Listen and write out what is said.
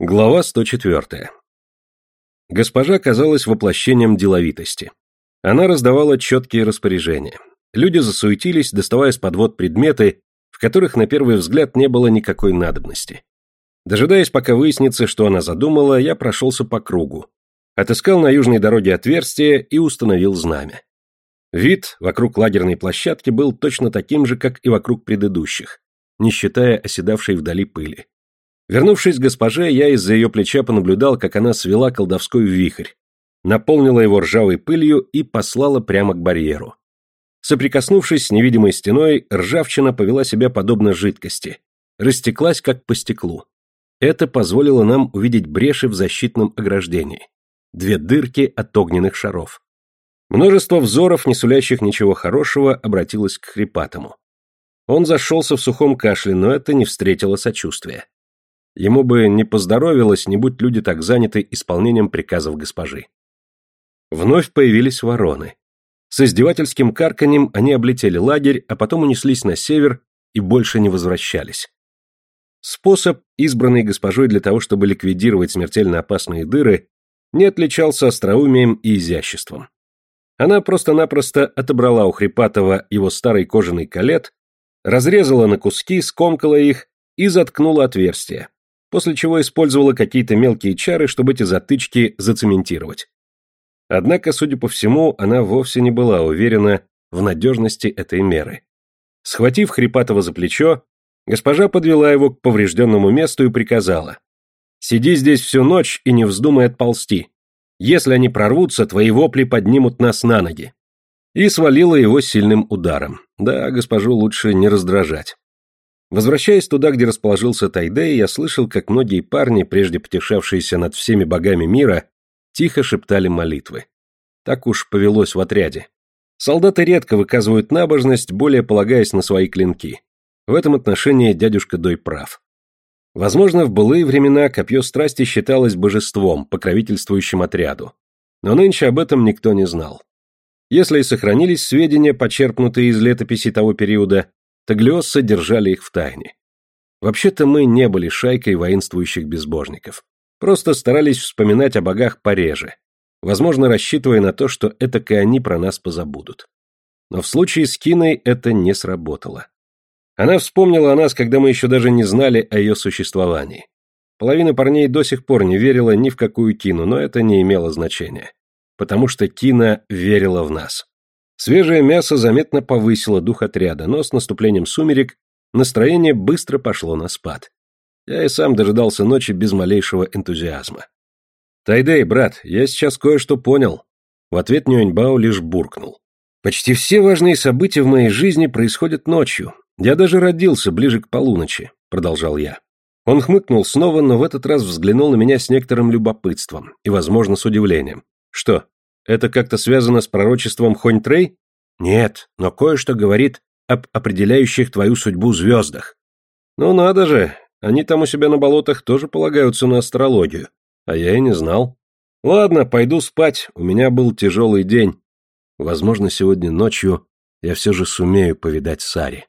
Глава 104. Госпожа казалась воплощением деловитости. Она раздавала четкие распоряжения. Люди засуетились, доставая с подвод предметы, в которых на первый взгляд не было никакой надобности. Дожидаясь, пока выяснится, что она задумала, я прошелся по кругу, отыскал на южной дороге отверстие и установил знамя. Вид вокруг лагерной площадки был точно таким же, как и вокруг предыдущих, не считая оседавшей вдали пыли. Вернувшись к госпоже, я из-за ее плеча понаблюдал, как она свела колдовской вихрь, наполнила его ржавой пылью и послала прямо к барьеру. Соприкоснувшись с невидимой стеной, ржавчина повела себя подобно жидкости, растеклась как по стеклу. Это позволило нам увидеть бреши в защитном ограждении. Две дырки от огненных шаров. Множество взоров, не сулящих ничего хорошего, обратилось к хрипатому. Он зашелся в сухом кашле, но это не встретило сочувствия. Ему бы не поздоровилось, не будь люди так заняты исполнением приказов госпожи. Вновь появились вороны. С издевательским карканьем они облетели лагерь, а потом унеслись на север и больше не возвращались. Способ, избранный госпожой для того, чтобы ликвидировать смертельно опасные дыры, не отличался остроумием и изяществом. Она просто-напросто отобрала у Хрипатова его старый кожаный колет, разрезала на куски, скомкала их и заткнула отверстие, после чего использовала какие-то мелкие чары, чтобы эти затычки зацементировать. Однако, судя по всему, она вовсе не была уверена в надежности этой меры. Схватив Хрипатова за плечо, госпожа подвела его к поврежденному месту и приказала. «Сиди здесь всю ночь и не вздумай отползти. Если они прорвутся, твои вопли поднимут нас на ноги». И свалила его сильным ударом. Да, госпожу лучше не раздражать. Возвращаясь туда, где расположился Тайдей, я слышал, как многие парни, прежде потешавшиеся над всеми богами мира, тихо шептали молитвы. Так уж повелось в отряде. Солдаты редко выказывают набожность, более полагаясь на свои клинки. В этом отношении дядюшка Дой прав. Возможно, в былые времена копье страсти считалось божеством, покровительствующим отряду. Но нынче об этом никто не знал. Если и сохранились сведения, почерпнутые из летописи того периода, Таглиосса держали их в тайне. Вообще-то мы не были шайкой воинствующих безбожников. Просто старались вспоминать о богах пореже, возможно, рассчитывая на то, что это и они про нас позабудут. Но в случае с Киной это не сработало. Она вспомнила о нас, когда мы еще даже не знали о ее существовании. Половина парней до сих пор не верила ни в какую Кину, но это не имело значения. Потому что Кина верила в нас. Свежее мясо заметно повысило дух отряда, но с наступлением сумерек настроение быстро пошло на спад. Я и сам дожидался ночи без малейшего энтузиазма. «Тайдей, брат, я сейчас кое-что понял». В ответ Нюаньбао лишь буркнул. «Почти все важные события в моей жизни происходят ночью. Я даже родился ближе к полуночи», — продолжал я. Он хмыкнул снова, но в этот раз взглянул на меня с некоторым любопытством и, возможно, с удивлением. «Что, это как-то связано с пророчеством Хонь-Трей?» «Нет, но кое-что говорит об определяющих твою судьбу звездах». «Ну надо же, они там у себя на болотах тоже полагаются на астрологию, а я и не знал. Ладно, пойду спать, у меня был тяжелый день. Возможно, сегодня ночью я все же сумею повидать Сари.